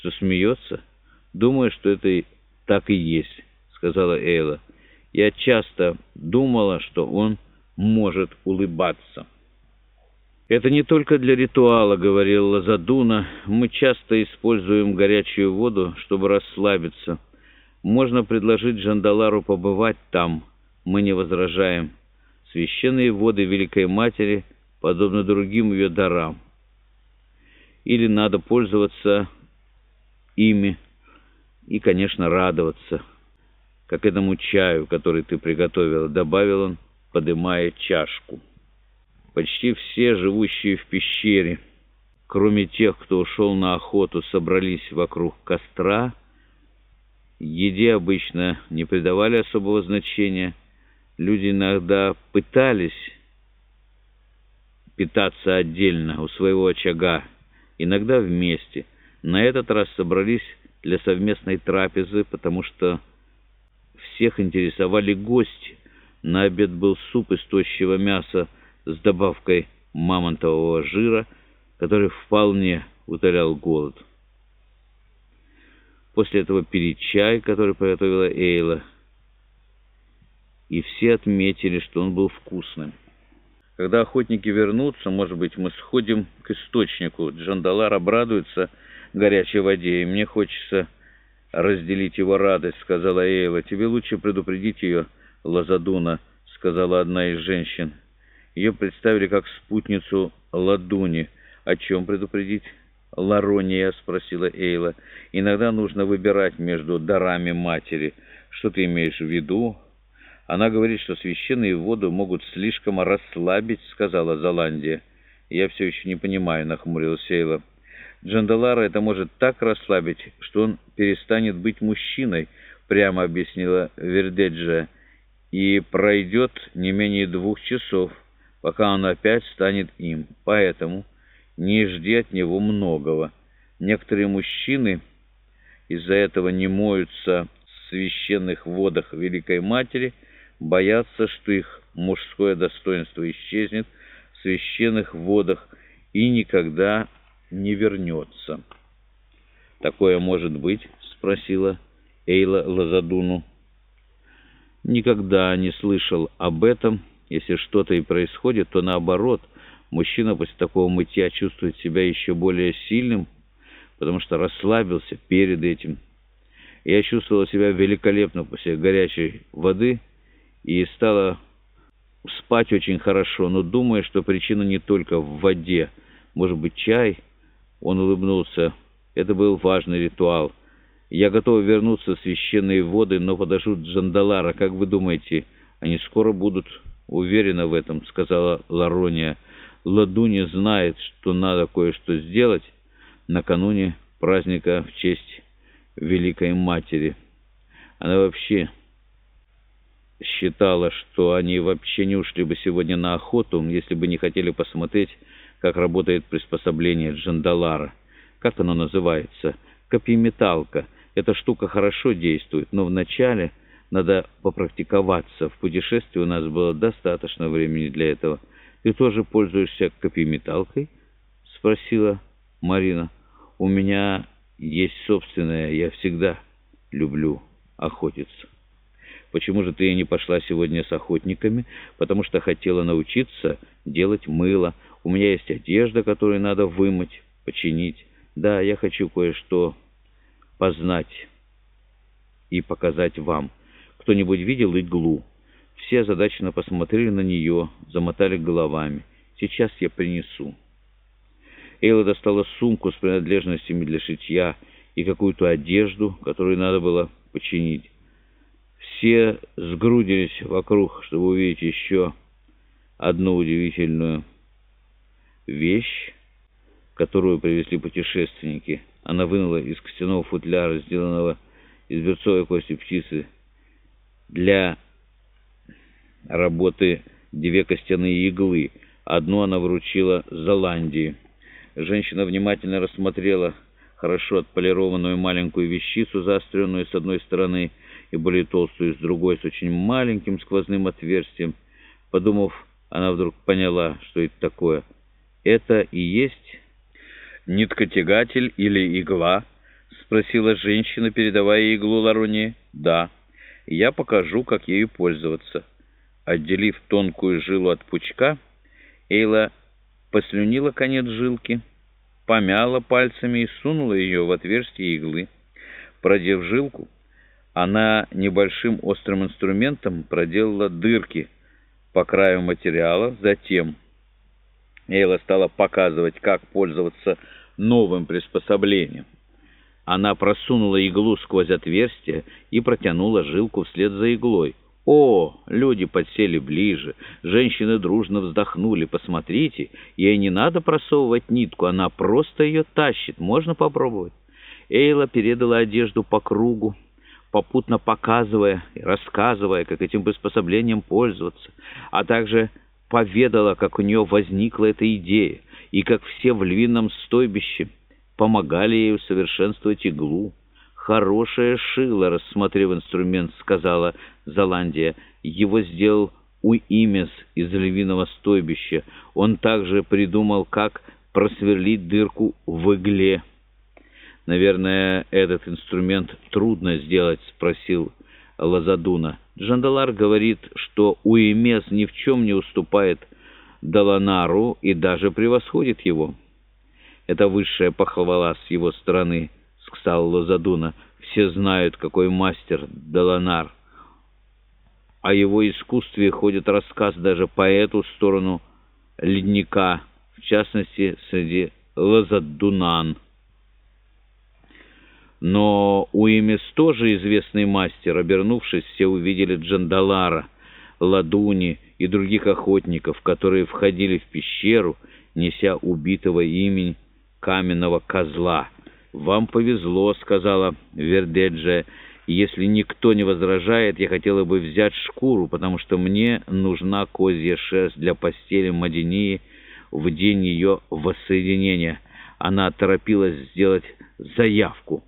что смеется? Думаю, что это так и есть, сказала Эйла. Я часто думала, что он может улыбаться. «Это не только для ритуала», — говорил Лазадуна. «Мы часто используем горячую воду, чтобы расслабиться. Можно предложить Джандалару побывать там. Мы не возражаем. Священные воды Великой Матери подобны другим ее дарам. Или надо пользоваться ими и, конечно, радоваться, как этому чаю, который ты приготовила», — добавил он, подымая чашку. Почти все, живущие в пещере, кроме тех, кто ушел на охоту, собрались вокруг костра. Еде обычно не придавали особого значения. Люди иногда пытались питаться отдельно у своего очага, иногда вместе. На этот раз собрались для совместной трапезы, потому что всех интересовали гости. На обед был суп из тощего мяса, с добавкой мамонтового жира, который вполне утолял голод. После этого пили чай, который приготовила Эйла, и все отметили, что он был вкусным. Когда охотники вернутся, может быть, мы сходим к источнику. Джандалар обрадуется горячей воде, и мне хочется разделить его радость, сказала Эйла. Тебе лучше предупредить ее, Лазадуна, сказала одна из женщин. Ее представили как спутницу Ладуни. «О чем предупредить?» «Ларония», — спросила Эйла. «Иногда нужно выбирать между дарами матери. Что ты имеешь в виду?» «Она говорит, что священные воды могут слишком расслабить», — сказала Золандия. «Я все еще не понимаю», — нахмурилась Эйла. «Джандалара это может так расслабить, что он перестанет быть мужчиной», — прямо объяснила Вердеджа. «И пройдет не менее двух часов» пока он опять станет им. Поэтому не жди от него многого. Некоторые мужчины из-за этого не моются в священных водах Великой Матери, боятся, что их мужское достоинство исчезнет в священных водах и никогда не вернется. «Такое может быть?» — спросила Эйла Лазадуну. «Никогда не слышал об этом», если что-то и происходит, то наоборот, мужчина после такого мытья чувствует себя еще более сильным, потому что расслабился перед этим. Я чувствовала себя великолепно после горячей воды и стала спать очень хорошо, но думаю, что причина не только в воде. Может быть, чай? Он улыбнулся. Это был важный ритуал. Я готов вернуться в священные воды, но подожду Джандалара. Как вы думаете, они скоро будут уверена в этом», — сказала Ларония. «Ладуня знает, что надо кое-что сделать накануне праздника в честь Великой Матери. Она вообще считала, что они вообще не ушли бы сегодня на охоту, если бы не хотели посмотреть, как работает приспособление Джандалара. Как оно называется? Копьеметалка. Эта штука хорошо действует, но вначале надо попрактиковаться. В путешествии у нас было достаточно времени для этого. Ты тоже пользуешься копьеметалкой? Спросила Марина. У меня есть собственная, я всегда люблю охотиться. Почему же ты не пошла сегодня с охотниками? Потому что хотела научиться делать мыло. У меня есть одежда, которую надо вымыть, починить. Да, я хочу кое-что познать и показать вам. Кто-нибудь видел иглу? Все озадаченно посмотрели на нее, замотали головами. «Сейчас я принесу». Эйла достала сумку с принадлежностями для шитья и какую-то одежду, которую надо было починить. Все сгрудились вокруг, чтобы увидеть еще одну удивительную вещь, которую привезли путешественники. Она вынула из костяного футляра, сделанного из берцовой кости птицы, для работы две костяные иглы. Одну она вручила Золандии. Женщина внимательно рассмотрела хорошо отполированную маленькую вещицу, заостренную с одной стороны и более толстую с другой, с очень маленьким сквозным отверстием. Подумав, она вдруг поняла, что это такое. «Это и есть ниткотягатель или игла?» — спросила женщина, передавая иглу Лароне. «Да, я покажу, как ею пользоваться». Отделив тонкую жилу от пучка, Эйла послюнила конец жилки, помяла пальцами и сунула ее в отверстие иглы. Продев жилку, она небольшим острым инструментом проделала дырки по краю материала, затем Эйла стала показывать, как пользоваться новым приспособлением. Она просунула иглу сквозь отверстие и протянула жилку вслед за иглой. О, люди подсели ближе, женщины дружно вздохнули. Посмотрите, ей не надо просовывать нитку, она просто ее тащит. Можно попробовать? Эйла передала одежду по кругу, попутно показывая и рассказывая, как этим приспособлением пользоваться, а также поведала, как у нее возникла эта идея, и как все в львином стойбище – помогали ей усовершенствовать иглу. «Хорошее шило», — рассмотрев инструмент, сказала Золандия. «Его сделал Уимес из львиного стойбища. Он также придумал, как просверлить дырку в игле». «Наверное, этот инструмент трудно сделать», — спросил Лазадуна. Джандалар говорит, что Уимес ни в чем не уступает Даланару и даже превосходит его. Это высшая похвала с его стороны, — сказал Лозадуна. Все знают, какой мастер Даланар. О его искусстве ходит рассказ даже по эту сторону ледника, в частности, среди Лозадунан. Но Уимес тоже известный мастер. Обернувшись, все увидели Джандалара, Ладуни и других охотников, которые входили в пещеру, неся убитого имени каменного козла. «Вам повезло», — сказала Вердеджа. «Если никто не возражает, я хотела бы взять шкуру, потому что мне нужна козья шерсть для постели Мадинии в день ее воссоединения». Она торопилась сделать заявку.